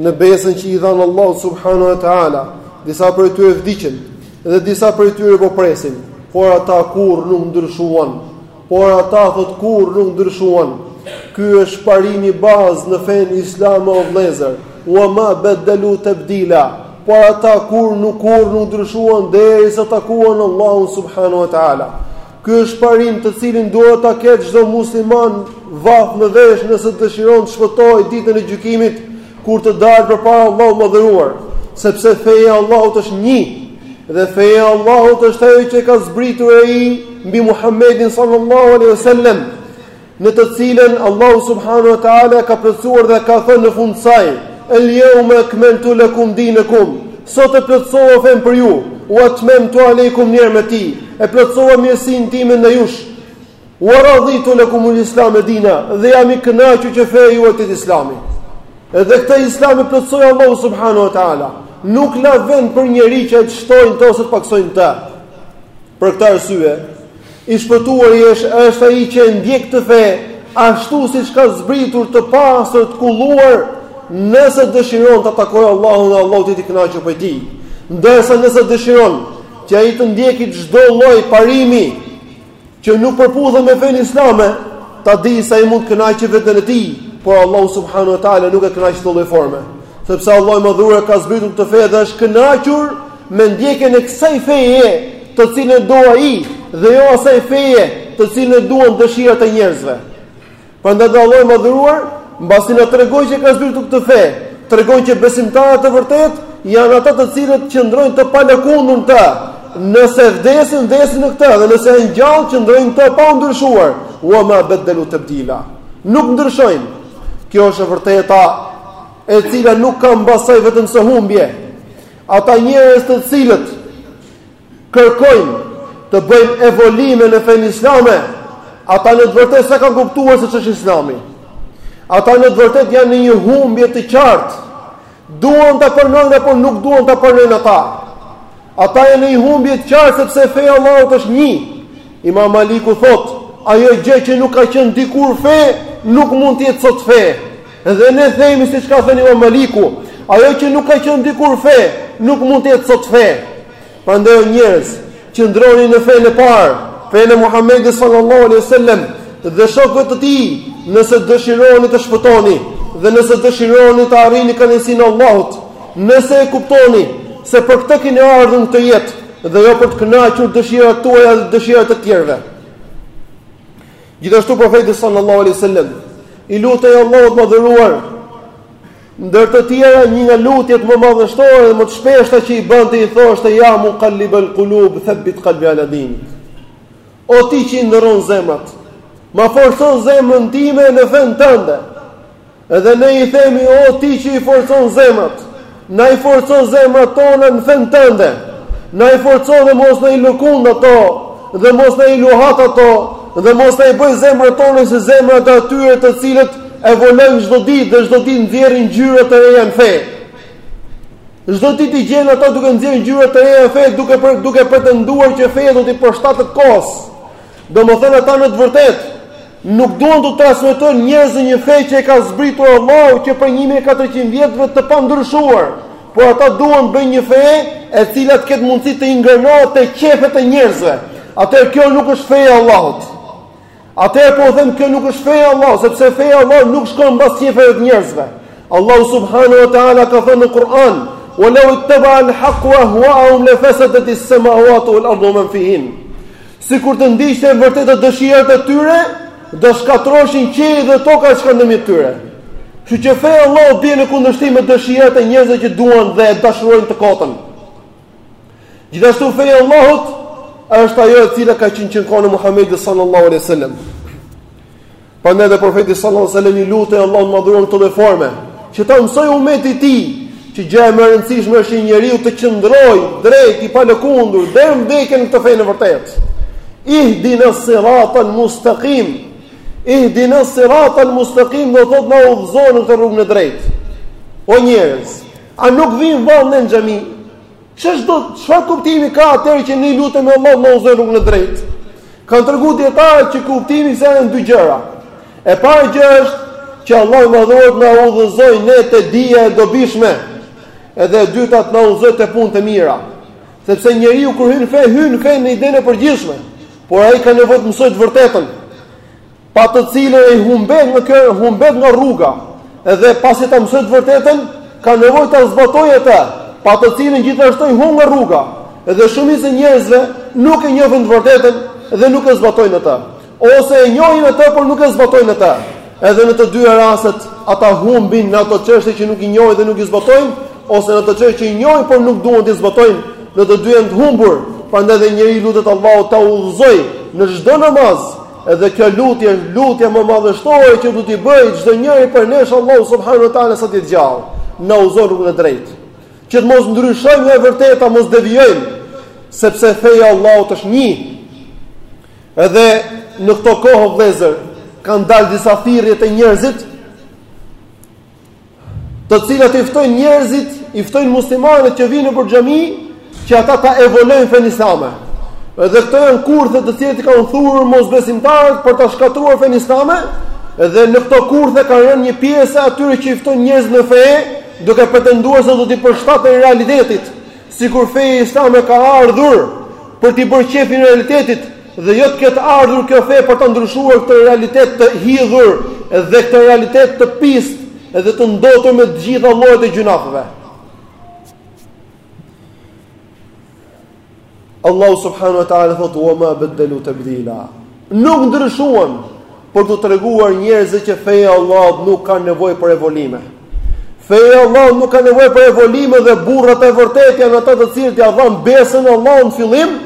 Në besën që i dhanë Allahu subhanahu wa taala, disa prej tyre vdiqën dhe disa prej tyre po presin, por ata kurrë nuk ndryshuan. Por ata thot kurrë nuk ndryshuan. Ky është parimi bazë në fenë islame o vëllezër. Wa ma badalu tabdila. Por ata kurrë nuk kurrë nuk ndryshuan derisa takuan Allahun subhanahu wa taala. Ky është parim të cilin duhet ta ketë çdo musliman vath në vesh nëse dëshiron të shpëtojë ditën e gjykimit kur të dalë përpara Allahut e madhëruar, sepse feja e Allahut është një dhe feja e Allahut është ajo që ka zbritur ai mbi Muhammedin sallallahu alaihi wasallam. në të cilën Allahu subhanahu wa taala e ka plotësuar dhe ka thënë në fund të saj el yawma akmaltu lakum dinakum sot e plotësova fenë për ju wa atmamtu alaykum ni'mati e plotësova mirësinë time ndaj jush wa raditu lakum al-islam dina dhe jam i kënaqur që feja juaj të jetë islami edhe këtë islam e plotësoi Allahu subhanahu wa taala nuk la vend për njeri që të shtojë në të ose të pakësojë në të për këtë arsye I shpëtuari është ai që e ndjek këtë fe ashtu siç ka zbritur të pastër të kulluar, nëse dëshiron ta takojë Allahun dhe Allahu të jetë i kënaqur prej tij. Ndërsa nëse dëshiron që ai të ndjekë çdo lloj parimi që nuk përputhet me fenë islame, ta di se ai mund të kënaqë veten e tij, por Allahun subhanahu wa taala nuk e kënaq kjo lloj forme, sepse Allahu i madhuar ka zbritur këtë fe dhe është kënaqur me ndjekjen e kësaj feje të cilën e do ai dhe jo asaj feje të cilën e duan dëshirat e njerëzve. Prandaj dhe Allahu i madhëruar, mbasi na tregon që ka zbritur këtë fe, tregon që besimtarët e vërtetë janë ata të cilët qëndrojnë të palëkundur në të nëse vdesin vdesin në këtë dhe nëse janë gjallë qëndrojnë të pandryshuar wa ma badalu tabdila nuk ndryshojnë kjo është e vërteta e cila nuk ka mbas saj vetëm se humbje Ata njerëz të cilët kërkojnë të bëjnë evolime në fenë islame, ata në të vërtetë s'e kanë kuptuar se ç'është Islami. Ata në të vërtetë janë në një humbje të qartë. Duan ta pranojnë apo nuk duan ta pranojnë ata. Ata janë në një humbje të qartë sepse feja e Allahut është një. Imam Maliku thotë, ajo gjë që nuk ka qenë dikur fe, nuk mund të jetë sot fe. Dhe ne themi siç ka thënë Imam Maliku, ajo që nuk ka qenë dikur fe, nuk mund të jetë sot fe. Prandaj o njerëz, qëndroni në fenë e parë, fenë e Muhamedit sallallahu alaihi wasallam dhe shokëve të tij, nëse dëshironi të shpëtoni dhe nëse dëshironi të arrini kënaqësinë e Allahut. Nëse e kuptoni se për këtë keni ardhur në këtë jetë dhe jo për të kënaqur dëshirat tuaja dhe dëshirat e të tjerëve. Gjithashtu Profeti sallallahu alejhi ue sellem i lutej Allahut të Madhëruar ndër të tjera një nga lutjet më madhështore dhe më të shpeshta që i bënte i thoshte ja muqallibal qulub thabbit qalbi ala din. O ti që i ndërron zemrat, ma forco zemrën time në fenë tënde. Edhe ne i themi o ti që i forcon zemrat, na i forco zemrat tona në fenë tënde, na i forco dhe mos na i lëkund ato, dhe mos na i luhat ato, dhe mos na i bëj zemrat tona si zemrat e atyre të cilët evoluojnë çdo ditë dhe çdo ditë nxjerrin gjëra të reja në fe. Çdo ditë i gjen ata duke nxjerrë gjëra të reja në fe duke, për, duke pretenduar që feja do t'i përshtatet kohës. Domethënë ata në të vërtetë nuk duan t'u transmetojnë njerëzve një fe që e ka zbritur Allahu që prej 1400 vjetëve të pandryshuar, por ata duan të bëjnë një fe e cila të ketë mundësi të ingranohet te qejfet e njerëzve. Atëherë kjo nuk është feja e Allahut. Atëherë po ju them kjo nuk është feja e Allahut, sepse feja e Allahut nuk shkon mbas qejfeve të njerëzve. Allahu subhanahu wa taala ka thënë në Kur'an: "Wa law ittaba al-haqqu ahwa'ahum la fasadat as-samawati wal-ardu wa man fihin." Sikur të ndiqte e vërteta dëshirat e tyre, do shkatërroheshin qielli dhe toka e ç'ka ndërmjet tyre. Kështu që feja e Allahut bie në kundërshtim me dëshirat e njerëzve që duan dhe e dashurojnë të kotën. Gjithashtu feja e Allahut është ajo e cila ka qenë që në kohën e Muhamedit sallallahu alaihi wasallam. Prandaj edhe profeti sallallahu alajhi wasallam i lutej Allahut Madhëruar në këtë lloj forme, që ta mësojë umeti i tij, që gjëja më e rëndësishme është që njeriu të qëndrojë drejt i palëkundur deri në vdekje në këtë fe të vërtetë. Ihdina sirata al-mustaqim. Ihdina sirata al-mustaqim do të thotë na udhëzo në rrugën e drejtë. O njerëz, a nuk vijnë vallë në xhami? Ç'është do të çfarë kuptimi ka atëherë që ne lutemi Allahu të na udhëzojë në rrugën e drejtë? Kanë treguar dietarët që kuptimi i kësaj janë dy gjëra. E para gjë është që Allahu i madhëruar të na udhëzojë ne te dija e dobishme. Edhe e dyta të na udhëzojë te punët e mira. Sepse njeriu kur hyn në fe, hyn në fe në idenë e përgjithshme, por ai ka nevojë të mësojë të vërtetën. pa të cilën ai humbet në kë, humbet nga rruga, dhe pasi ta mësojë të vërtetën, ka nevojë ta zbatojë atë, pa të cilën gjithashtu ai humb nga rruga. Dhe shumica e njerëzve nuk e njohin të vërtetën dhe nuk e zbatojnë atë, ose e njohin atë por nuk e zbatojnë atë. Edhe në të dyja rastet ata humbin në ato çështje që nuk i njohin dhe nuk i zbatojnë, ose në ato çështje që i njohin por nuk duan t'i zbatojnë, në të dyja janë të humbur. Prandaj dhe njeriu i lutet Allahut ta udhëzojë në çdo namaz, Edhe kjo lutje është lutja më madhështore që do t'i bëjë çdo njeri prej nesh Allahut subhanahu wa taala sa të jetë gjallë. Na udhëzo në rrugën e drejtë. Që të mos ndryshojmë nga e vërteta, mos devijojmë, sepse feja e Allahut është një. Edhe në këto kohë vëllezër kanë dalë disa thirrje të njerëzit të cilat i ftojnë njerëzit, i ftojnë muslimanët që vinë nëpër xhami, që ata ta evolojnë fenë islame. Dhe këto janë kurthe të cilat i kanë thurur mosbesimtarët për ta shkatruar fenë islame, dhe në këto kurthe kanë rënë një pjesë e atyre që i ftojnë njerëzit në fe, duke pretenduar se do t'i përshtaten realitetit, sikur feja islame ka ardhur për t'i bërë qefin realitetit, Dhe jo të ketë ardhur kjo fe për ta ndryshuar këtë realitet të hidhur dhe këtë realitet të pistë dhe të ndotur me të gjitha llojet e gjynaheve. Allahu subhanahu wa taala thotë: "Wa ma badalu tabdila." Nuk ndryshuan për t'u treguar njerëzve që feja e Allahut nuk ka nevojë për evolime. Feja e Allahut nuk ka nevojë për evolime dhe burrat e vërtetë janë ata të cilët ia dhanë besën Allahut në fillim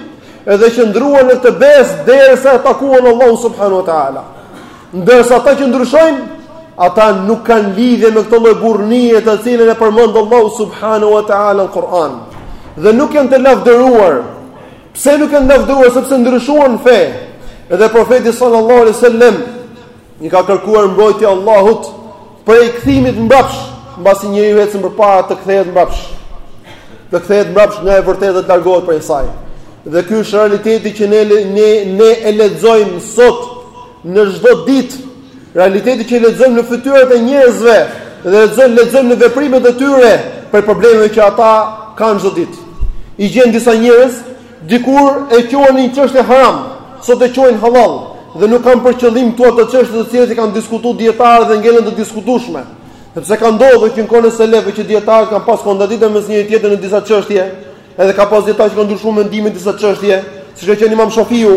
dhe qëndruan në këtë besë derisa e takuan Allahun subhanuhu teala. Ndërsa ata që ndryshojnë, ata nuk kanë lidhje me këtë lloj burrnie të cilën e përmend Allahu subhanuhu teala në Kur'an dhe nuk janë të lavdëruar Pse nuk janë lavdëruar sepse ndryshuan fe? Edhe profeti sallallahu alaihi wasallam i ka kërkuar mbrojtje Allahut prej kthimit mbrapsh, mbasi njeriu ecën përpara të kthehet mbrapsh. Të kthehet mbrapsh nga e vërteta të largohet prej saj. Dhe ky është realiteti që ne ne ne e lexojmë sot në çdo ditë Realiteti që lexojmë në fytyrat e njerëzve dhe lexojmë lexojmë në veprimet e tyre prej problemeve që ata kanë çdo ditë. I gjen disa njerëz dikur e quanin një çështje haram, sot e quajnë halal dhe nuk kam për qëllim këtu ato çështje të cilat i kanë diskutuar dijetarët dhe ngelën të diskutueshme. Sepse ka ndodhur që në kohën e selefëve që dijetarët kanë pas kontradiktë mes njëri tjetrit në disa çështje, edhe ka pas dijetarë që kanë ndryshuar mendimin në disa çështje, siç ka qenë Imam Shafiu,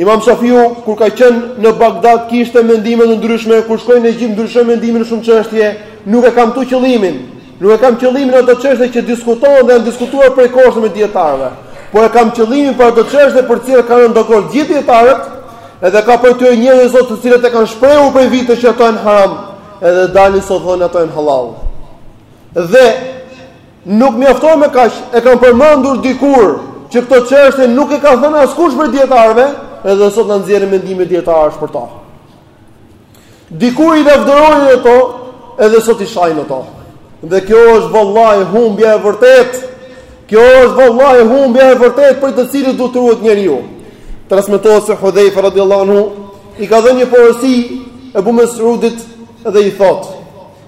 Imam Shafiu kur ka qenë në Bagdad kishte mendime të ndryshme, kur shkoi në Egjipt ndryshoi mendimin në shumë çështje, nuk e kam këtu qëllimin. Nuk e kam qëllimin ato çështje që diskutohen dhe janë diskutuar prej kohësh mes dijetarëve. Por e kam qëllimin për ato çështje për të cilat kanë rënë dakord gjithë dijetarët, edhe ka prej tyre njerëz sot të cilët e kanë shprehur prej vitesh që ato janë haram, edhe dalin sot thonë ato janë halal. Dhe Nuk mjafton me kaq, e kam përmendur dikur që këto çështje nuk i ka thënë askush prej dijetarëve, edhe sot na nxjerrin mendime dijetarësh për to. Dikur i lavdëronin ato, edhe sot i shajnë ato. Dhe kjo është vallahi humbja e vërtetë. Kjo është vallahi humbja e vërtetë prej të cilës duhet të ruhet njeriu. Transmetohet se Hudhejfe radhiyallahu anhu i ka dhënë një porosi Ebu Mesudit dhe i thotë: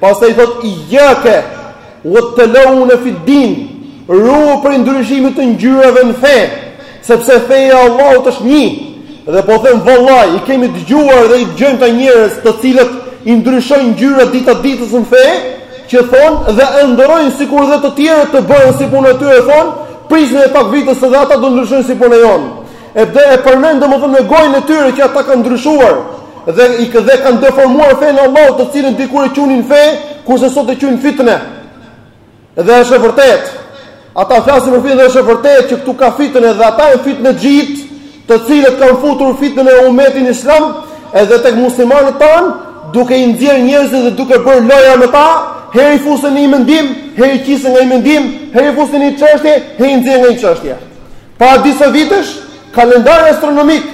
Pastaj i thotë ijake uet-teleuune fid-din, ruhu prej ndryshimit të ngjyrave në fe, sepse feja e Allahut është një, dhe po them vallahi, i kemi dëgjuar dhe i dëgjojmë ata njerëz të cilët i ndryshojnë ngjyrat dita ditës në fe, që thonë dhe ëndërrojnë sikur dhe të tjerët të bëhen si puna e atyre, thonë, prisni dhe pak vite dhe ata do ndryshojnë si puna jonë. Edhe e përmendin domethënë në gojën e tyre që ata kanë ndryshuar dhe e ka dhe kanë deformuar fenë e Allahut, të cilën dikur e quanin fe, kurse sot e quajnë fitne. Dhe është e vërtetë. Ata flasin për fitnë dhe është e vërtetë që këtu ka fitnë dhe ata janë fitnexhinjtë, të cilët kanë futur fitnen në umetin islam edhe tek muslimanët tanë, duke i nxjerrë njerëzit dhe duke bërë lojëra me ta, herë i fusin në një mendim, herë i qesin nga një mendim, herë i fusin në një çështje, herë i nxjerrin nga një çështje. Para disa vitesh, kalendari astronomik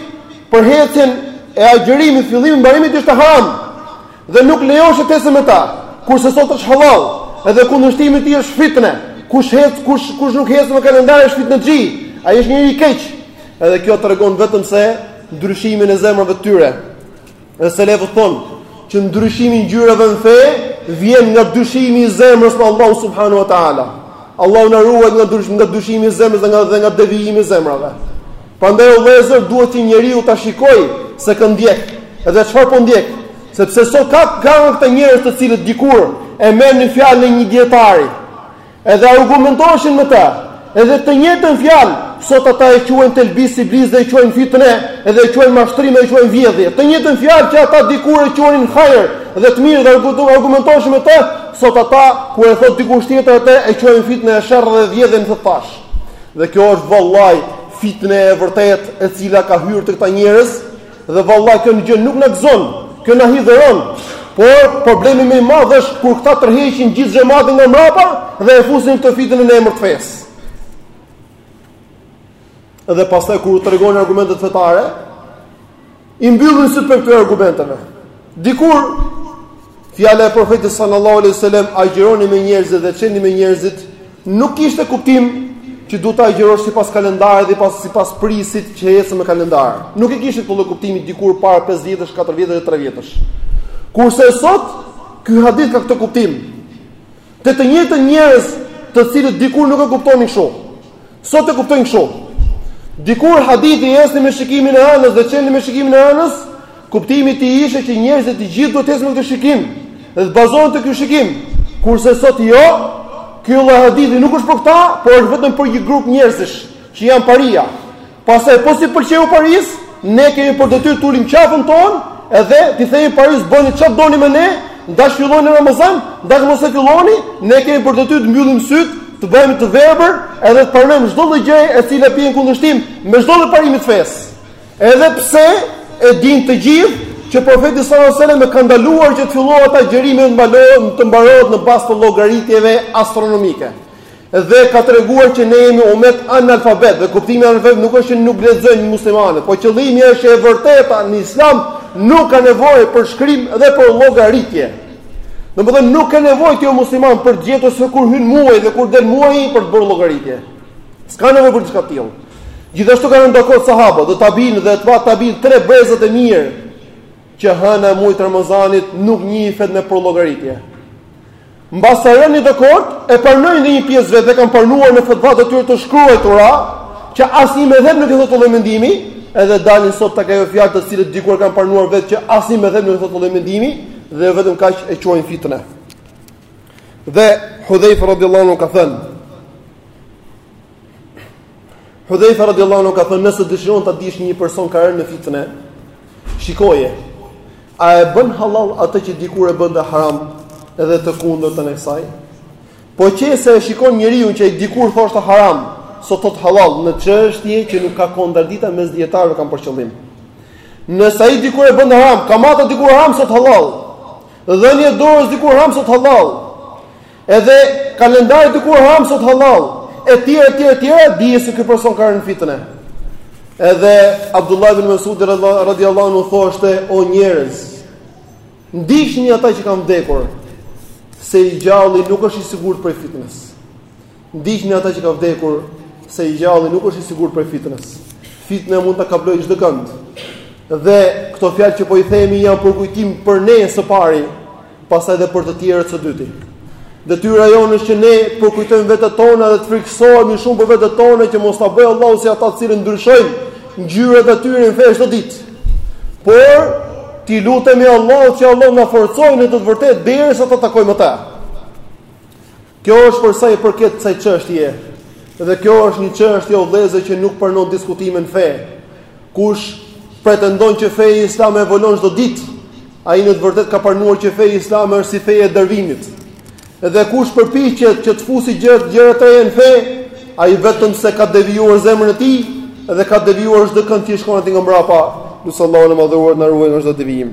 për ecjen e agjërimit, fillimit, mbarimit ishte haram dhe nuk lejoheshe të ecësh me të, kurse sot është hallall. Edhe kundërshtimi i tij është fitne. Kush hec, kush kush nuk hec me kalendar është fitnexhi. Ai është njeri i keq. Edhe kjo tregon vetëm se ndryshimin e zemrave të tyre. Dhe selefët thonë që ndryshimi i ngjyrave në fe vjen nga dyshimi i zemrës tek Allahu subhanahu wa taala. Allahu na ruajt nga dyshimi nga dyshimi i zemrës dhe nga dhe nga devijimi i zemrave. Prandaj o vëllezër duhet që njeriu ta shikojë se kë ndjek, edhe çfarë po ndjek, sepse sot ka kanë këta njerëz të cilët dikur e merrnin fjalën e një dijetari. Edhe argumentoheshin me të, edhe të njëjtën fjalë, sot ata e quajnë telbis iblis dhe e quajnë fitne, edhe e quajnë mashtrim dhe e quajnë vjedhje. Të njëjtën fjalë që ata dikur e quanin hajër dhe të mirë dhe argumentoheshin me të, sot ata kur e thotë dikush tjetër atë e quajnë fitne e sherr dhe vjedhje në tash. Dhe kjo është vallahi fitne e vërtetë e cila ka hyrë te këta njerëz Dhe vallahi kjo gjë nuk na gëzon, kjo na hidhëron. Por problemi më i madh është kur këta tërheqin gjithë xhamatin nga mbrapa dhe e fusin këtë fitnë në emër të fesë. Dhe pastaj kur u tregon argumentet fetare, i mbyllin sytë prej këtyre argumenteve. Dikur fjala e profetit sallallahu alaihi wasallam agjëroni me njerëzit dhe çelni me njerëzit nuk kishte kuptim që duhet të agjërosh sipas kalendarit dhe pas sipas prijësit që ecën me kalendar. Nuk e kishte këtë kuptim dikur para 5 vjetësh, 4 vjetësh dhe 3 vjetësh. Kurse sot ky hadith ka këtë kuptim. Te të njëjtët njerëz të cilët dikur nuk e kuptonin kështu. Sot e kuptojnë kështu. Dikur hadithi ecni me shikimin e hënës dhe çelni me shikimin e hënës, kuptimi i tij ishte që njerëzit të gjithë duhet të ecin me këtë shikim dhe të bazohen te ky shikim. Kurse sot jo, ky lloj hadithi nuk është për këta, por është vetëm për një grup njerëzish që janë paria. Pastaj po s'i pëlqeu parisë, ne kemi për detyrë të ulim qafën tonë edhe t'i themi parisë bëni çfarë doni me ne, në daç filloni Ramazan, në daç mos e filloni, ne kemi për detyrë të mbyllim sytë, të bëhemi të verbër, edhe të pranojmë çdo lloj gjëje e cila bie në kundërshtim me çdo lloj parimi të fesë. Edhe pse e dinë të gjithë që profeti sallallahu alajhi wasallam e ka ndaluar që të fillohet agjërimi të mbalohet të mbarohet në bazë të llogaritjeve astronomike. Dhe ka treguar që ne jemi umet analfabet dhe kuptimi i analfabet nuk është që nuk lexojnë muslimanët, po qëllimi është që e vërteta në Islam nuk ka nevojë për shkrim dhe për llogaritje. Domethënë nuk ka nevojë ti o musliman për të gjetur se kur hyn muaji dhe kur del muaji për të bërë llogaritje. S'ka nevojë për diçka të tillë. Gjithashtu kanë rënë dakord sahabët dhe tabiinët dhe tabi tabiinët tre brezat e mirë që hëna e muajit Ramazanit nuk njihet me përllogaritje. Mbasi kanë rënë dakord, e pranojnë dhe një pjesë vetë dhe kanë pranuar në fatvat e tyre të shkruajtura që asnjë medhheb nuk e thotë këtë lloj mendimi, edhe dalin sot tek ajo fjalë të cilën dikur kanë pranuar vetë që asnjë medhheb nuk e thotë këtë lloj mendimi dhe jo vetëm kaq e quajnë fitne. Dhe Hudhayfa radhiyallahu anhu ka thënë Hudhayfa radhiyallahu anhu ka thënë nëse dëshiron ta dish një person ka rënë në fitne, shikoje A e bën hallall atë që dikur e bënte haram dhe të kundërtën e kësaj? Po qe se e shikon njeriun që ai dikur thoshte haram, sot thotë hallall në çështje që nuk ka kontradikta mes dijetarëve kam për qëllim. Nëse ai dikur e bënte haram, kamata dikur haram sot hallall. Dhënia e dorës dikur haram sot hallall. Edhe kalendari dikur haram sot hallall, etj etj etj, dije se ky person ka rënë në fitne. Edhe Abdullah ibn Mas'ud radhiyallahu anhu thoshte o njerëz, ndiqni ata që kanë vdekur, se i gjalli nuk është i sigurt prej fitnës. Ndiqni ata që kanë vdekur, se i gjalli nuk është i sigurt prej fitnës. Fitna mund ta kaplojë çdokënd. Dhe këto fjalë që po i themi janë përkujtim për ne së pari, pastaj dhe për të tjerët së dyti. Detyra jonë është që ne përkujtojmë vetet tona dhe të frikësohemi shumë për vetet tona që mos na bëjë Allahu si ata të cilët ndryshojnë ngjyrat e tyre në çdo ditë. Por t'i lutemi Allahut që Allahu na forcojë në këtë të vërtetë derisa ta takojmë atë. Kjo është për sa i përket kësaj çështjeje. Dhe kjo është një çështje o vëllezër që nuk pranon diskutime në fe. Kush pretendon që feja islame evolon çdo ditë, ai në të vërtetë ka pranuar që feja islame është si feja e Darvinit. Dhe kush përpiqet që të fusi gjëra gjëra të reja në fe, ai vetëm se ka devijuar zemrën e tij dhe ka devijuar çdo kënd që shkon atij nga mbrapa. Lus Allahun e Madhëruar të na ruajë nga çdo devijim.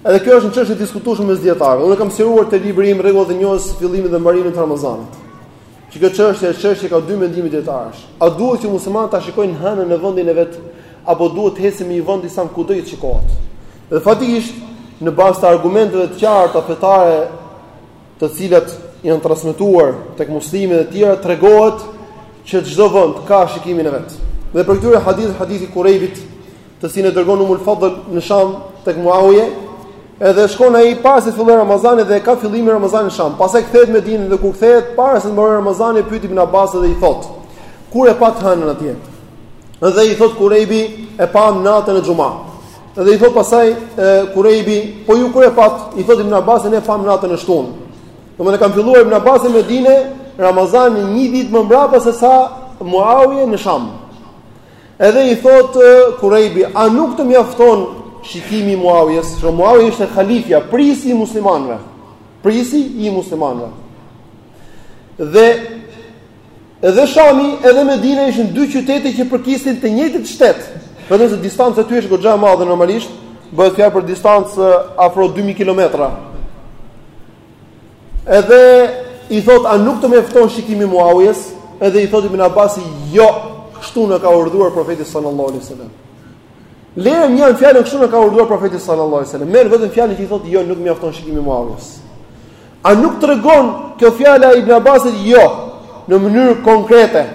Edhe kjo është një çështje e diskutueshme mes dietarëve. Unë e kam sqaruar te libri tim Rregullat e njohjes së fillimit dhe mbarimit të Ramazanit. Që kjo çështje është çështje ka dy mendime dietarësh. A duhet që muslimanët ta shikojnë hënën në vendin e vet apo duhet të ecim me një vend islam kudo që të shikohet? Dhe faktikisht në bazë të argumenteve të qarta fetare të cilat janë transmetuar tek Muslimi e tjera tregohet që çdo vend ka shikimin e vet. Dhe prej këtyre hadith hadithi i Kurejbit, të cilin e dërgon Umul Fadl në Sham tek Muawiya, edhe shkon ai para se të fillojë Ramazani dhe e kap fillimi i Ramazanit në Sham. Pastaj kthehet në Medinë dhe kur kthehet para se të mbarojë Ramazani e pyet Ibn Abbas dhe i thot: "Kur e pat hënën atje?" Dhe i thot Kurejbi, "E pam natën e xhuma." Dhe i thot pastaj Kurejbi, po ju kur e pat, i thot Ibn Abbasi ne e pamë natën e shtunë. Domethënë kanë filluar Ibn Abbasi në Medine Ramazanin një ditë më mbrapa se sa Muawje në Sham. Edhe i thot Kurejbi, a nuk të mjafton shikimi i Muawjes? Se Muawje ishte khalifja, prisi i muslimanve. Prisi i muslimanve. Dhe Edhe Shami edhe Medina ishin dy qytete që përkisnin të njëjtit shtet, vetëm se distanca e tyre është goxha e madhe normalisht, bëhet fjalë për distancë afro 2000 kilometra. Edhe i thot a nuk të mjafton shikimi i Muawijes, edhe i thot Ibn Abbasi jo, kështu na ka urdhëruar profeti sallallahu alaihi wasallam. Lëre mënjanë fjalën kështu na ka urdhëruar profeti sallallahu alaihi wasallam. Merr vetëm fjalën që i thot jo, nuk mjafton shikimi i Muawijes. A nuk tregon kjo fjala e Ibn Abbasit jo në mënyrë konkrete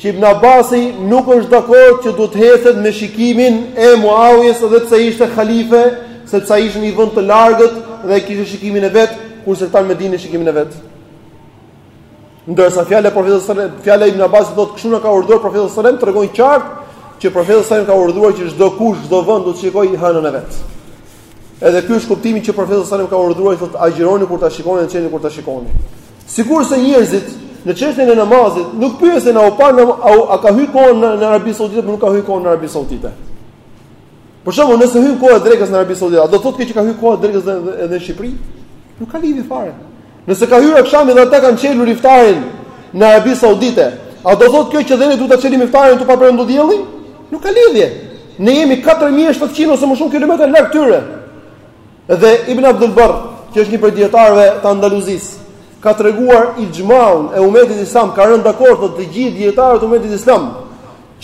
që Ibn Abbasi nuk është dakord që duhet të hecet me shikimin e Muawijes edhe pse ishte halife, sepse ai ishte në një vend të largët dhe kishte shikimin e vet, kurse këta në Medinë shikimin e vet. Ndërsa fjala e Profe, fjala e Ibn Abbasit thotë, "Kështu na ka urdhëruar Profeti sallallahu alajhi wasallam", tregon qartë që Profeti sallallahu alajhi wasallam ka urdhëruar që çdo kush, çdo vend do të shikojë hënën e vet. Edhe ky është kuptimi që Profeti sallallahu alajhi wasallam ka urdhëruar, thotë, "Agjëroni kur ta shikoni dhe çelni kur ta shikoni." Sikurse njerëzit në çështjen e namazit nuk pyesin a u pa a, a ka hyrë koha në Arabi Saudite apo nuk ka hyrë koha në Arabi Saudite. Për shembull, nëse hyn koha e drekës në Arabi Saudite, a do thotë kjo që ka hyrë koha e drekës edhe edhe në Shqipëri? Nuk ka lidhje fare. Nëse ka hyrë akshami dhe ata kanë çelur iftarin në Arabi Saudite, a do thotë kjo që dhe ne duhet ta çelim iftarin pa u perëndu dielli? Nuk ka lidhje. Ne jemi 4700 ose më shumë kilometra larg tyre. Dhe Ibn Abdul Barr, që është një prej dijetarëve të Andaluzisë, ka treguar ixhmaun e umetit islam, ka rënë dakord të gjithë dijetarët e umetit islam,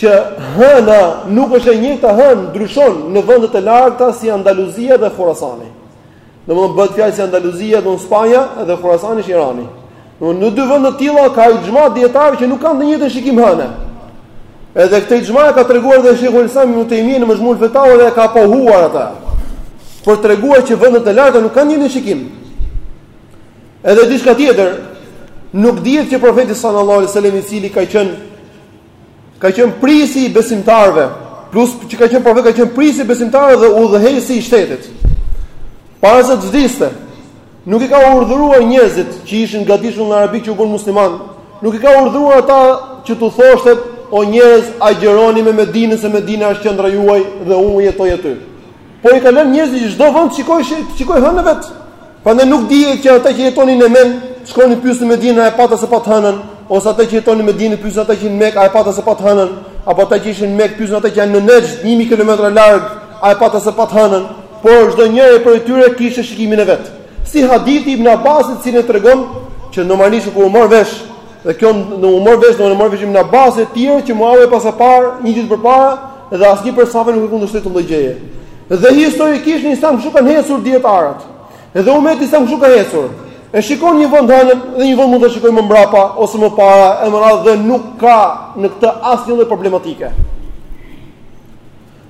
që hëna nuk është e njëjta hënë, ndryshon në vende të largëta si Andaluzia dhe Hurasani. Domethënë bëhet fjalë si Andaluzia është Spanja dhe Hurasani është Irani. Domethënë në dy vende të tilla ka ixhma dijetarëve që nuk kanë të njëjtin shikim hëne. Edhe këtë ixhma e ka treguar dhe Shejhul Islam Ibn Tejmije në Mexhmul Fetava dhe e ka pohuar atë. Për të treguar që vendet e largëta nuk kanë të njëjtin shikim. Edhe diçka tjetër, nuk dihet që profeti sallallahu alajhi wasallam i cili ka qenë Ka qenë prijësi i besimtarëve, plus që ka qenë profet, ka qenë prijësi i besimtarëve dhe udhëheqësi i shtetit. Para se të vdiste, nuk i ka urdhëruar njerëzit që ishin në Gadishullin Arabik që u bënë muslimanë, nuk i ka urdhëruar ata që t'u thoshte o njerëz agjëroni me Medinën se Medina është qendra juaj dhe unë jetoj aty. Po i ka lënë njerëzit që çdo vend të shikojë hënën e vet. Prandaj nuk dihet që ata që jetonin në Jemen, shkonin pyesnin Medinën a e patë a s'e patë hënën, ose ata që jetonin në Medinë pyesnin ata që ishin në Mekë a e patë a s'e patë hënën, apo ata që ishin në Mekë pyesnin ata që janë në Nexhd, 1000 kilometra larg, a e patë a s'e patë hënën, por çdo njëri prej tyre kishte shikimin e vet. Si hadithi i Ibn Abbasit, i cili tregon që normalisht kur u mor vesh Dhe kjo u mor vesh, u mor vesh në bazë të tjera që Muaviu e pasa parë një ditë përpara dhe asnjë prej sahabëve nuk e kundërshtoi këtë lloj gjëje. Dhe historikisht në Islam kështu kanë ecur dijetarët. Edhe umeti islam kështu ka ecur. E shikon një vend hanën dhe një vend mund ta shikojë më mbrapa ose më para, e me radhë dhe nuk ka në këtë asnjë lloj problematike.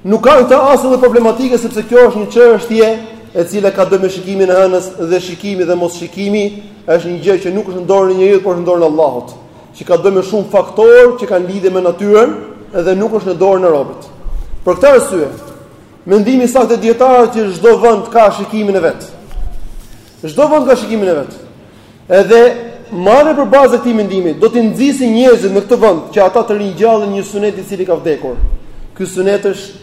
Nuk ka në këtë asnjë lloj problematike sepse kjo është një çështje e cila ka të bëjë me shikimin e hënës dhe shikimi dhe mosshikimi është një gjë që nuk është në dorën e njeriut por është në dorën e Allahut, që ka të bëjë me shumë faktorë që kanë lidhje me natyrën dhe nuk është në dorën e robit. Për këtë arsye, mendimi i saktë i dijetarëve që çdo vend ka shikimin e vet. Çdo vend ka shikimin e vet. Edhe marrja për bazë e këtij mendimi, do t'i nxisë njerëzit në këtë vend që ata të ringjallin një sunet i cili ka vdekur. Ky sunet është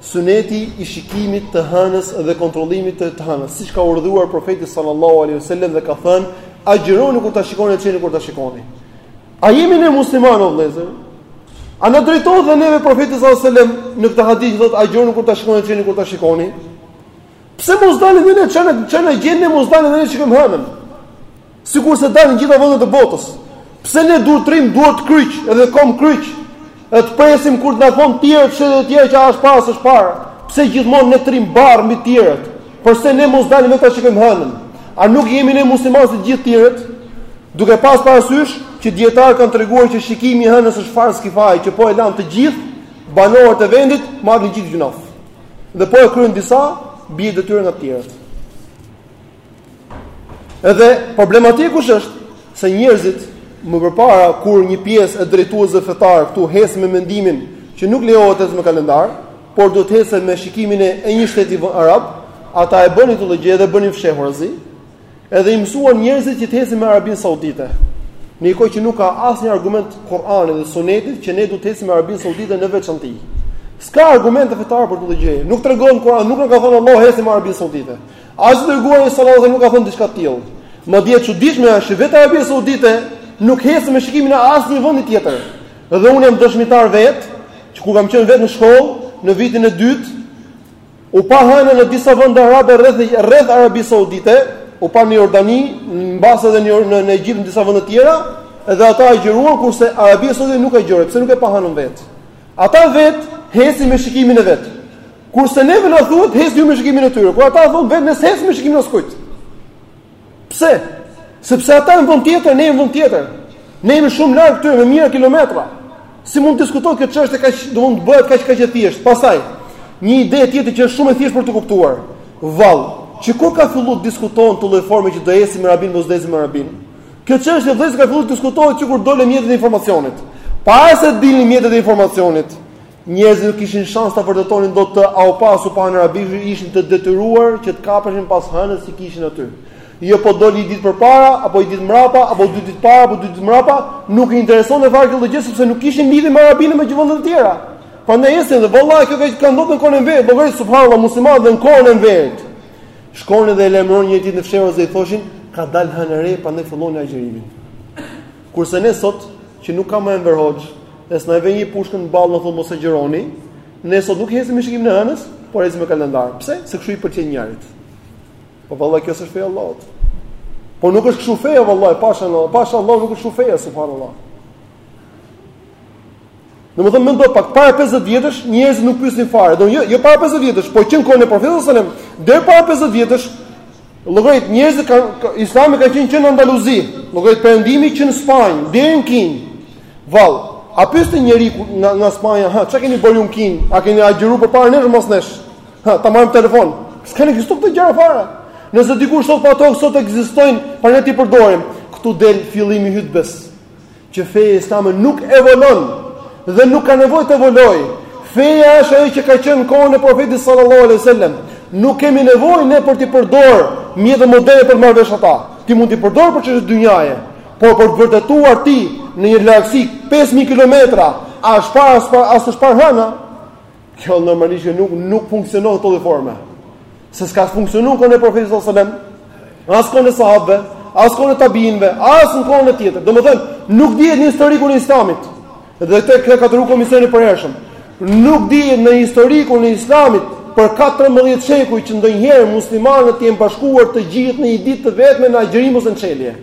suneti i shikimit të hënës dhe kontrollimit të hënës, siç ka urdhëruar profeti sallallahu alaihi wasallam dhe ka thënë, agjëroni kur ta shikoni e çeleni kur ta shikoni. A jemi ne muslimanë o vëllezër? A na drejtohet dhe neve profeti sallallahu alaihi wasallam në këtë hadith që thotë agjëroni kur ta shikoni e çeleni kur ta shikoni? Pse mos dalim dhe ne ça na, ça na gjen ne, mos dalim dhe ne shikojmë hënën? Sikurse dalin gjitha vëndet e botës. Pse ne duhet të rrimë duarkryq, edhe këmbëkryq, e të presim kur të na thonë tjerët që dhe tjerë që është apo s'është parë. Pse gjithmonë ne të rrimë barrë mbi tjerët? Përse ne mos dalim vetë ta shikojmë hënën? A nuk jemi ne muslimanë si gjithë tjerët? Duke pas parasysh që dijetarët kanë treguar që shikimi i hënës është farz kifaje, që po e lanë të gjithë banorët e vendit, marrin gjithë gjynaf. dhe po e kryejnë disa, bie detyra nga të tjerët. Edhe problematika kush është se njerëzit më përpara kur një pjesë e drejtuesve fetarë këtu hecte me mendimin që nuk lejohet të ecësh me kalendar, por duhet të hecet me shikimin e një shteti arab, ata e bënin këtë gjë dhe e bënin fshehurazi, Edhe i mësuan njerëzit që të ecin me Arabinë Saudite. Në një kohë që nuk ka asnjë argument Kur'anit dhe Sunetit që ne duhet të ecim me Arabinë Saudite në veçanti. S'ka argumente fetare për këtë gjë. Nuk tregon Kur'ani, nuk e ka thënë Allahu ecni me Arabinë Saudite. As i dërguari sallallahu alajhi wasallam nuk ka thënë diçka të tillë. Madje e çuditshme është që vetë Arabia Saudite nuk ecën me shikimin e asnjë vendi tjetër. Dhe unë jam dëshmitar vet, që kur kam qenë vet në shkollë, në vitin e dytë, U pa hëna në disa vende arabe rreth rreth Arabisë Saudite, u pa në Jordani, mbase edhe në në, në Egjipt në disa vende të tjera, dhe ata agjëruan kurse Arabia Saudite nuk agjëroi, pse nuk e pa hënën vet. Ata vet hecin me shikimin e vet. Kurse neve na thuhet hecni ju me shikimin e tyre, por ata thonë vetë ne s'hecim me shikimin e askujt. Pse? Sepse ata janë vend tjetër, ne jemi vend tjetër. Ne jemi shumë larg këtyre me mijëra kilometra. Si mund të diskutohet kjo çështje kaq, do mund të bëhet kaq kaq e thjeshtë. Pastaj, një ide tjetër që është shumë e thjeshtë për t'u kuptuar. Vallë, që kur ka filluar të diskutohet në këtë lloj forme që do ecim me Arabinë apo s'do ecim me Arabinë. Kjo çështje vllezër ka filluar të diskutohet që kur dolën mjetet e informacionit. Para se të dilnin mjetet e informacionit, Njerëzit nuk kishin shans ta vërtetonin dot a u pa s'u pa hëna në Arabi, ishin të detyruar që të kapeshin pas hënës që kishin aty. Jo po doli një ditë përpara, apo një ditë mbrapa, apo dy ditë para, apo dy ditë mbrapa, nuk i interesonte fare kjo gjë sepse nuk kishin lidhje me Arabinë me gjithë vendet e tjera. Prandaj ecën dhe vallahi kjo gjë ka ndodhur në kohën e Enverit, bëgëri subhanallah muslimanët dhe në kohën e Enverit. Shkonin edhe lajmëronin njëri-tjetrin fshehur dhe i thoshin, ka dalë hëna e re, prandaj filloni agjërimin. Kurse ne sot që nuk ka më Enver Hoxhë, e s'na vë njeri pushkën në ballë, na thonë mos agjëroni. Ne sot nuk hecim me shikimin e hënës, por hecim me kalendar. Pse? Se kshu i pëlqen njërit. O vëlla kjo s'është feja e Allahut. Po nuk është kshu feja vëlla, pasha Allah, pasha Allah nuk është kshu feja subhanallah. Domethënë mendo pak para 50 vjetësh njerëzit nuk pyesnin fare. Do jo jo para 50 vjetësh, po që n'kohën e profetit sallallahu alajhi wasallam, deri para 50 vjetësh llogarit njerëzit kanë Islami ka qenë që në Andaluzi, llogarit perëndimi që në Spanjë, deri në Kinë. Vallë, a pyeste njëri nga nga Spanja, ha, çka keni bërë në Kinë? A keni agjëruar përpara nesh mos nesh? Ha, ta marrim telefon. S'ka ekzistuar këto gjëra fare. Nëse dikush thotë po ato sot ekzistojnë, pra ne t'i përdorim. Ktu del fillimi i hutbes. Që feja islame nuk evolon dhe nuk ka nevojë të evolojë. Feja është ajo që ka qenë në kohën e Profetit sallallahu alaihi wasallam. Nuk kemi nevojë ne për të përdorur mjete moderne për t'marrë vesh ata. Ti mund t'i përdor për çështje dynjaje, por për të vërtetuar ti në një largësi 5000 kilometra, a është parë a s'është parë hëna? Kjo normalisht nuk nuk funksionon në këtë formë. Se s'ka funksionuar n'kohën e profetit sallallahu alajhi wasallam, as kohën e sahabëve, as kohën e tabiinëve, as në kohë tjetër. Domethënë, nuk dihet në historikun e Islamit. Dhe këtë këtë ka thënë komisioni i përhershëm. Nuk dihet në historikun e Islamit për 14 shekuj që ndonjëherë muslimanët t'jenë bashkuar të gjithë në një ditë të vetme në agjërim ose në çelje.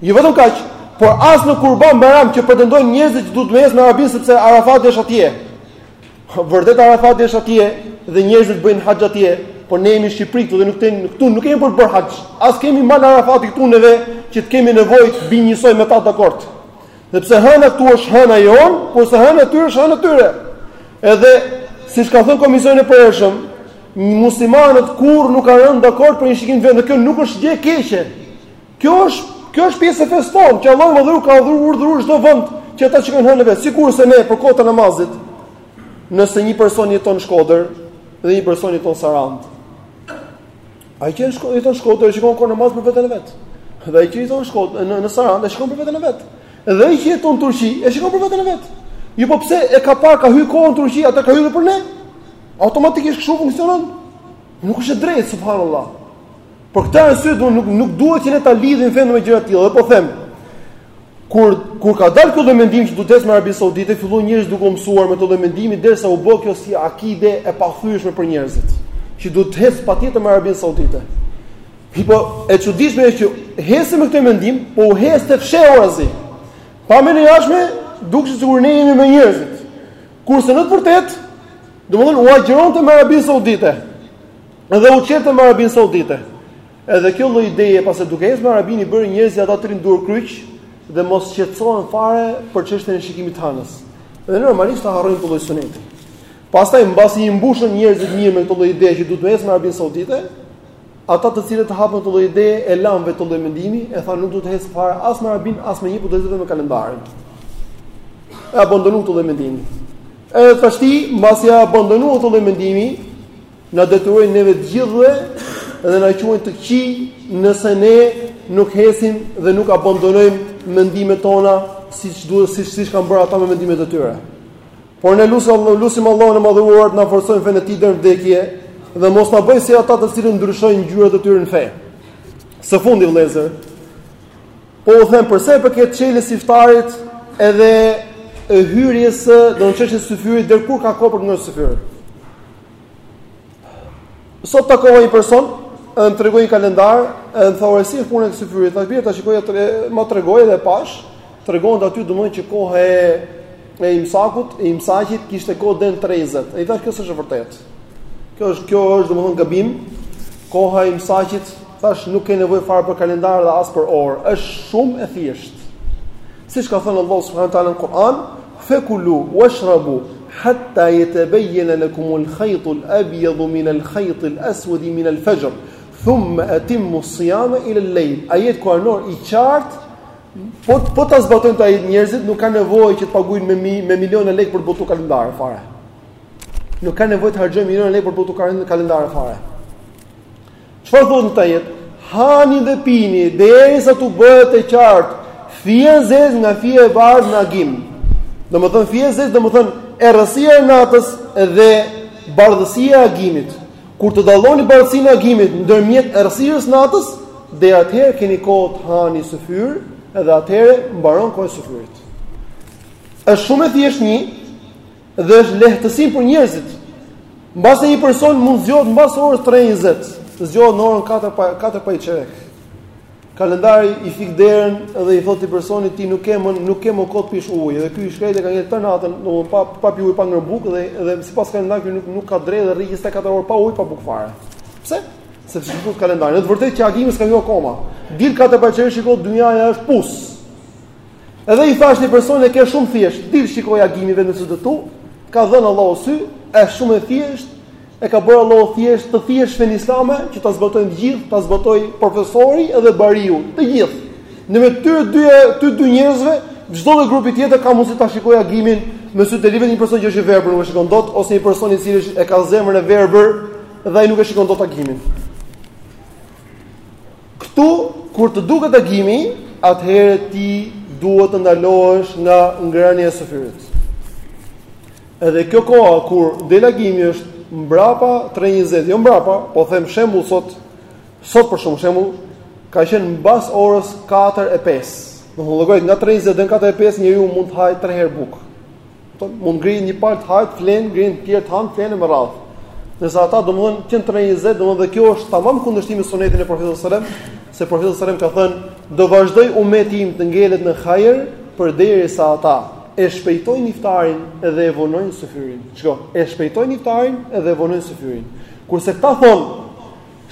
Jo vetëm kaq, por as në Kurban Bajram që pretendojnë njerëzit që duhet me ecë me Arabinë sepse Arafati është atje. Vërtet Arafati është atje dhe njerëzit bëjnë haxh atje, por ne jemi në Shqipëri këtu dhe nuk kemi këtu nuk kemi për të bërë haxh. As kemi mal Arafati këtu neve që të kemi nevojë të bëjmë njësoj me ta dakord. Sepse hëna këtu është hëna jonë, kurse hëna e tyre është hëna e tyre. Edhe siç ka thënë komisioni i përhershëm, muslimanët kurrë nuk kanë rënë dakord për një shikim të vendit. Dhe kjo nuk është gjë e keqe. Kjo është kjo është pjesë e fesë tonë, që Allahu na ka urdhëru, ka urdhëruar çdo vend që ta shikojnë hënën e vet. Sikurse ne për kohët e namazit, nëse një person jeton në Shkodër dhe një person jeton në Sarandë, Ai që jeton Shkodër, e shikon kohën e namazit për veten e vet. Dhe ai që jeton Shkodër, në në Sarandë e shikon për veten e vet. Dhe ai që jeton në Turqi, e shikon për veten e vet. Jo po pse e ka parë ka hyrë koha në Turqi, atëherë ka hyrë për ne. Automatikisht kështu funksionon. Nuk është e drejtë subhanallah. Për këtë arsye do nuk nuk duhet që ne ta lidhim fenë me gjëra të tilla. Dhe po them, Kur kur ka dalë ky lloj mendimi që duhet t'ecësh me Arabinë Saudite, filluan njerëzit duke u mësuar me këtë lloj mendimi derisa u bë kjo si akide e pathyeshme për njerëzit, që duhet t'ecësh patjetër me Arabinë Saudite. E po e çuditshme është që u ecte me këtë mendim, po u ecte fshehurazi. Pamjen e jashtme, dukeshim sikur ne jemi me njerëzit. Kurse në të vërtetë, domethënë u agjëronte me Arabinë Saudite. Edhe u çelte me Arabinë Saudite. Edhe kjo lloj ideje, pasi duke ecë me Arabinë i bëri njerëzit ata të rrinë duarkryq dhe mos shqetësohen fare për çështjen e shikimit të hënës. Dhe normalisht ta harrojnë këtë lloj suneti. Pastaj mbasi i mbushën njerëzit mirë me këtë lloj ideje që duhet të ecë me Arabinë Saudite, ata të cilët hapën këtë lloj ideje e lanë vetë këtë lloj mendimi, e thanë nuk duhet të ecë fare as me Arabinë, as me një, po do të ecë vetëm me kalendarin. E abandonu këtë lloj mendimi. Edhe tashti mbasi e abandonu këtë lloj mendimi, Na detyrojnë neve të gjithëve dhe na quajnë të këqij nëse ne nuk heqim dhe nuk abandonojmë mendimet tona siç duhet siç siç kanë bërë ata me mendimet e tyre. Por ne lusim Allahu, lusim Allahun e madhëruar të na forcojë në fenë e tij deri në vdekje dhe mos na bëjë si ata të cilët ndryshojnë ngjyrat e tyre në fe. Së fundi vëllezër, po u them për sa i përket çeljes së iftarit edhe e hyrjes dhe çështjes së syfyrit deri kur ka kohë për të ngrënë syfyr. Sot takova një person, edhe më tregoi një kalendar, edhe më tha ore si është puna e syfyrit. Tash bie ta shikoj atë, më tregoi dhe pashë, tregon aty domthonjë që koha e e imsakut, e imsakit kishte kohë deri në 3:20. I thashë kjo s'është e vërtetë. Kjo është kjo është domthonjë gabim. Koha e imsakit Thashë nuk ke nevojë fare për kalendar dhe as për orë, është shumë e thjeshtë. Siç ka thënë Allahu subhanahu wa taala në Kur'an, "Fakulu washrabu hatta yatabayyana lakum al-khayt al-abyad min al-khayt al-aswad min al-fajr, thumma atimmu as-siyama ila al-layl." Ajet kuranor i qartë Po po ta zbatojnë këtë ajet njerëzit, nuk kanë nevojë që të paguajnë me mi, me miliona lekë për të botu kalendar fare. Nuk kanë nevojë të harxhojnë miliona lekë për të botu kalendar fare. Çfarë thotë në këtë ajet? Hani dhe pini derisa t'u bëhet e qartë fija e zezë nga fija e bardhë në agim. Domethënë fija e zezë domethënë errësia e natës dhe bardhësia e agimit. Kur të dalloni bardhësinë e agimit ndërmjet errësirës së natës, dhe atëherë keni kohë të hani syfyr, edhe atëherë mbaron koha e syfyrit. Është shumë e thjeshtë një Dhe është lehtësim për njerëzit. Mbase një person mund zgjohet mbas orës 3:20, zgjohet në orën 4 pa 4 pa një çerek. Kalendari i fik derën dhe i thotë ti personit ti nuk ke më nuk ke më kohë të pish ujë dhe ky i shkretë ka ndejt tërë natën, do pa pa pi ujë pa ngrë bukë dhe dhe sipas kalendarit ky nuk nuk ka të drejtë rri 24 orë pa ujë pa bukë fare. Pse? Sepse thotë kalendari. Në të vërtetë që agimi s'ka hyrë akoma. Dil 4 pa çerek shikoj dynjaja është pus. Edhe i thash një person e ke shumë thjesht, dil shikoj agimin vetë nëse do, ty ka dhënë Allahu sy, është shumë e thjesht, e ka bërë Allahu thjesht, të thjesht fen islame që ta zbatojnë të gjithë, ta zbatoj profesori edhe bariu, të gjithë. Në mes të dy njerëzve, çdo lloj grupi tjetër ka mundësi ta shikojë agimin me sy të lirë një person që është i verbër, nuk e shikon dot ose një person i cili është e ka zemrën e verbër dhe ai nuk e shikon dot agimin. Këtu, kur të duket agimi, atëherë ti duhet të ndalohesh nga ngrënia e syfyrit. Edhe kjo koha kur del agimi është mbrapa 3:20, jo mbrapa, po them shembull sot, sot për shumë shembull, ka qenë mbas orës 4 e 5. Po të llogarit nga 3:20 deri në 4 e 5 njeriu mund të hajë 3 herë bukë. Kupton? Mund të ngrihen një palë të hanë, flen, ngrihen të tjerë të han, flen me radhë. Nëse ata domthon që në 320, domthon dhe kjo është tamam kundërshtimi sunetin e profetit sallallahu alajhi wasallam, se profeti sallallahu alajhi wasallam ka thënë, do vazhdoj umeti im të ngelet në hajër përderisa ata e shpejtojnë iftarin dhe e vonojnë syfyrin. Çka? E shpejtojnë iftarin dhe e vonojnë syfyrin. Kurse këta thonë,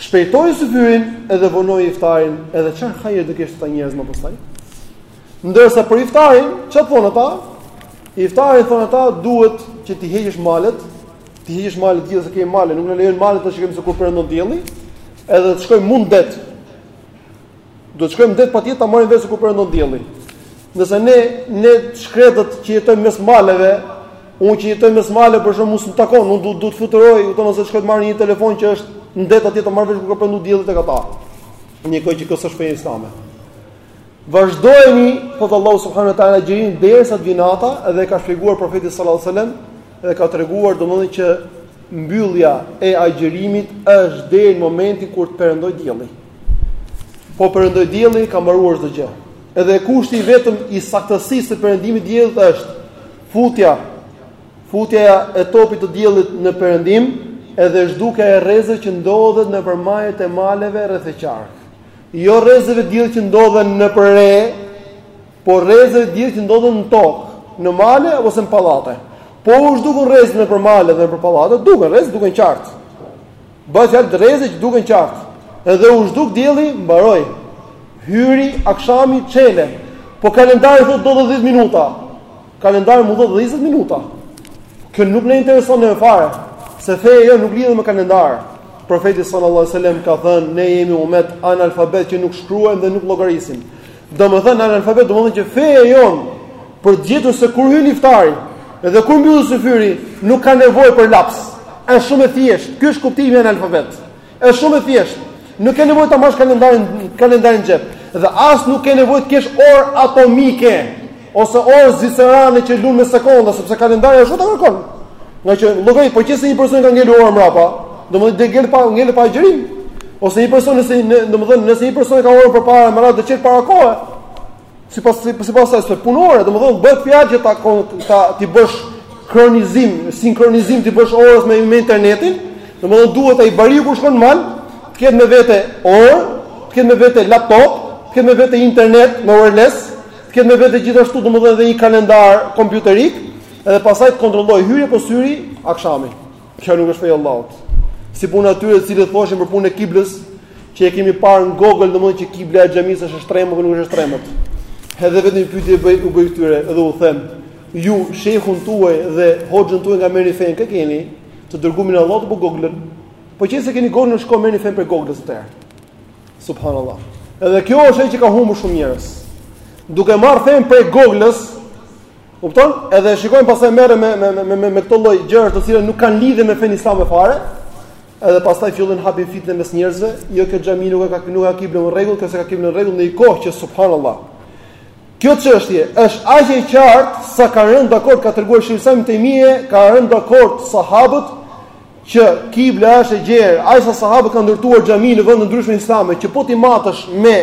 shpejtojnë syfyrin dhe vonojnë iftarin, edhe çfarë hajër do kenë këta njerëz më pastaj. Ndërsa për iftarin, çfarë thonë ata? Iftari thonë ata duhet që t'i heqësh malet, t'i heqësh malet gjithë se ke male, nuk na lejon malet të shikojmë se kur perëndon dielli, edhe të shkojmë mu në det. Do të shkojmë në det patjetër ta marrim vesh se kur perëndon dielli. Nëse ne ne të shkretët që jetojmë mes maleve, unë që jetoj mes maleve për shkak mos më takon, unë duhet duhet fluturoj, ose të shkoj të marr një telefon që është në det atje të marr vesh kur perëndon dielli tek ata. Një kohë që kjo s'është fe islame. Vazhdojeni, thotë Allahu subhanahu wa taala agjërimin derisa të vijë nata dhe ka shpjeguar profeti sallallahu alajhi wasallam dhe ka treguar domethënë që mbyllja e agjërimit është deri në momentin kur të perëndojë dielli. Po perëndoi dielli ka mbaruar çdo gjë. Edhe kushti i vetëm i saktësisë së perëndimit diellit është futja futja e topit të diellit në perëndim edhe zhdukja e rrezeve që ndodhet nëpër majat e maleve rreth e qark. Jo rrezeve diellit që ndodhen nëpër re, por rrezeve diellit që ndodhen në tokë, në male ose në pallate. Po u zhdukun rrezet nëpër male dhe nëpër pallate, duken rrezet duken qartë. Bëhet fjalë te rrezet që duken qartë. Edhe u zhduk dielli, mbaroi. Hyri akshami çele. Po kalendari thotë edhe 10 minuta. Kalendari më thotë dhe 20 minuta. Kjo nuk na intereson ne fare, se feja jonë nuk lidhet me kalendar. Profeti sallallahu alajhi wasallam ka thënë, ne jemi umet analfabet që nuk shkruajmë dhe nuk llogarisim. Domethënë analfabet domethënë që feja jonë për të gjetur se kur hyn iftari dhe kur mbyll syfyri, nuk ka nevojë për laps. Është shumë e thjeshtë. Ky është kuptimi i analfabet. Është shumë e thjeshtë. Nuk ke nevojë ta marrësh kalendarin kalendarin në xhep dhe as nuk ke nevojë të kesh orë atomike ose orë zvicerane që luan me sekonda sepse kalendari ashtu ta kërkon. Nga që llogarit po qe se një person ka ngelur orë mbrapa, domethënë ngel pa ngel pa agjërim. Ose një person nëse domethënë nëse një person ka orën përpara me radhë do çelë para kohë. Sipas sipas asaj si puna e, domethënë bëhet fjalë që ta ta t'i bësh kronizim, sinkronizim t'i bësh orës me me internetin, domethënë duhet ai bariu kur shkon mal, të ketë me vete orë, të ketë me vete laptop, të ketë me vete internet me wireless, të ketë me vete gjithashtu domethënë edhe një kalendar kompjuterik, edhe pastaj të kontrollojë hyri apo s'hyri akshami. Kjo nuk është feja e Allahut. Si puna e atyre të cilët thoshin për punën e kiblës, që e kemi parë në Google domethënë që kibla e xhamisë është e shtrembë apo nuk është e shtrembë. Edhe vetëm një pyetje bëj u bëj këtyre dhe u them, ju shehun tuaj dhe hoxhën tuaj nga e merrni fenë, kë keni? Të dërguarin e Allahut apo Google? Po qe se keni Google, shkoni merrni fenë prej Google-s atëherë. Subhanallahu. Edhe kjo është ajo që ka humbur shumë njerëz. Duke marrë fenë prej Google-s, Kupton? Edhe e shikojmë pastaj merren me me me me, me këto lloj gjërash të cilat nuk kanë lidhje me fenë islame fare. Edhe pastaj fillojnë hapin fitnë mes njerëzve, jo kjo xhami nuk e ka nuk ka kiblën në rregull, kjo s'e ka kiblën në rregull në një kohë që subhanallahu. Kjo çështje është aq e qartë sa ka rënë dakord ka treguar Shejh Islam Tejmije, ka rënë dakord sahabët që kibla është e gjerë, aq sa sahabët kanë ndërtuar xhami në vende të ndryshme islame, që po t'i matësh me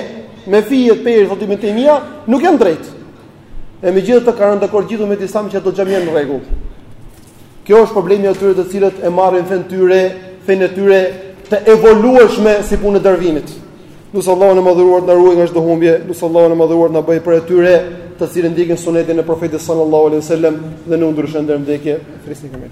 me fije të perit thotë Ibn Tejmije, nuk janë drejt. E megjithatë kanë rënë dakord gjithë umeti islam që ato xhamia në rregull. Ky është problemi i atyre të cilët e marrin fenë tyre, fenë e tyre të evolueshme si puna e Darvinit. Lus Allahun e madhëruar të na ruajë nga çdo humbje, lus Allahun e madhëruar të na bëjë prej atyre të cilët ndjekin sunetin e profetit sallallahu alaihi wasallam dhe nuk ndryshojnë deri në vdekje. Frisni kemi.